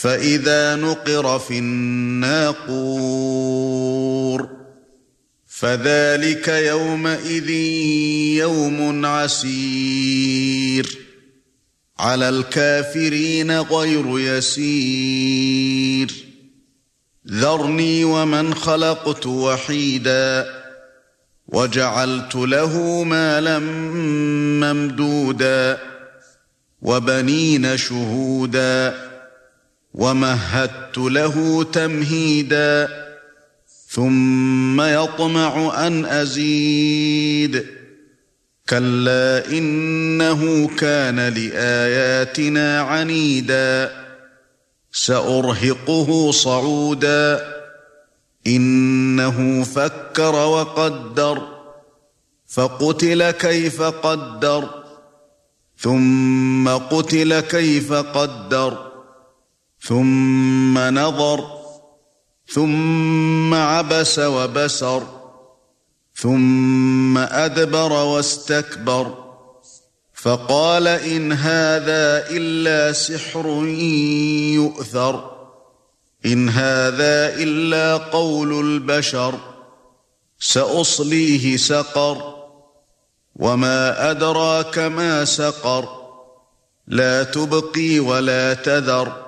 فإذا نقر في الناقور فذلك يومئذ يوم عسير على الكافرين غير يسير ذرني ومن خلقت وحيدا وجعلت له مالا ممدودا وبنين شهودا ومهدت له تمهيدا ثم يطمع أن أزيد كلا إنه كان لآياتنا عنيدا سأرهقه صعودا إنه فكر وقدر فقتل كيف قدر ثم قتل كيف قدر ثُمَّ نَظَرَ ثُمَّ عَبَسَ وَبَسَرَ ثُمَّ أَدْبَرَ وَاسْتَكْبَرَ فَقَالَ إِنْ هَذَا إِلَّا سِحْرٌ يُؤْثَرُ إِنْ هَذَا إِلَّا قَوْلُ الْبَشَرِ سَأُصْلِيهِ سَقَرَ وَمَا أَدْرَاكَ مَا سَقَرُ لَا تُبْقِي وَلَا تَذَرُ.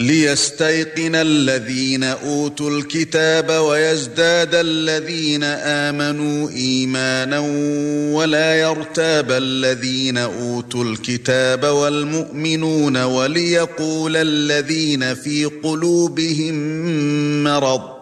ليستيقن الذين أوتوا الكتاب ويزداد الذين آمنوا إيمانا ولا يرتاب الذين أوتوا الكتاب والمؤمنون وليقول الذين في قلوبهم مرض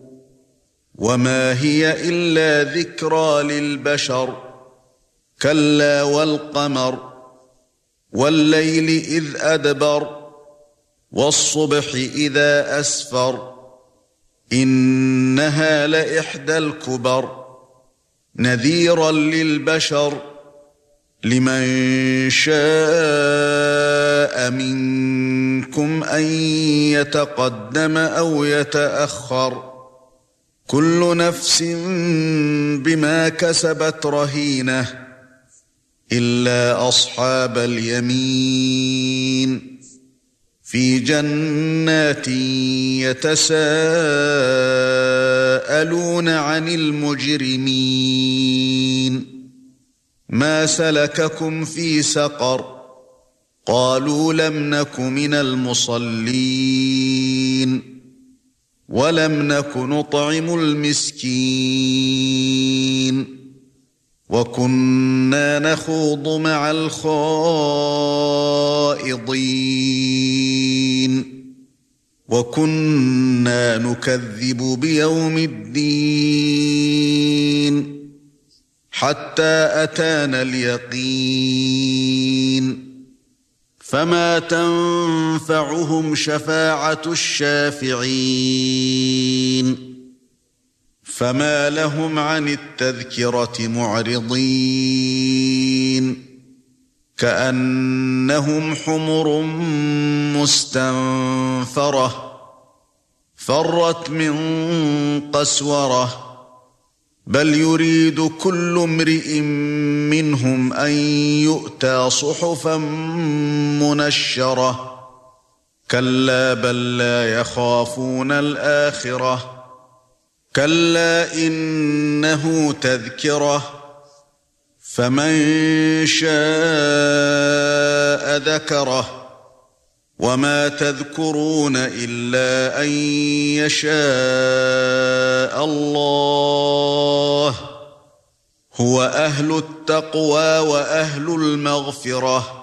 وما هي الا ذكرى للبشر كلا والقمر والليل اذ ادبر والصبح اذا اسفر انها لاحدى الكبر نذيرا للبشر لمن شاء منكم ان يتقدم أو يتاخر كل نفس بما كسبت رهينة إلا أصحاب اليمين في جنات يتساءلون عن المجرمين. ما سلككم في سقر؟ قالوا لم نك من المصلين. ولم نك نطعم المسكين وكنا نخوض مع الخائضين وكنا نكذب بيوم الدين حتى أتانا اليقين فما تنفعهم شفاعه الشافعين فما لهم عن التذكره معرضين كانهم حمر مستنفره فرت من قسوره بل يريد كل امرئ منهم أن يؤتى صحفا منشرة. كلا بل لا يخافون الآخرة. كلا إنه تذكرة. فمن شاء ذكره. وما تذكرون إلا أن يشاء الله. هو أهل التقوى وأهل المغفرة.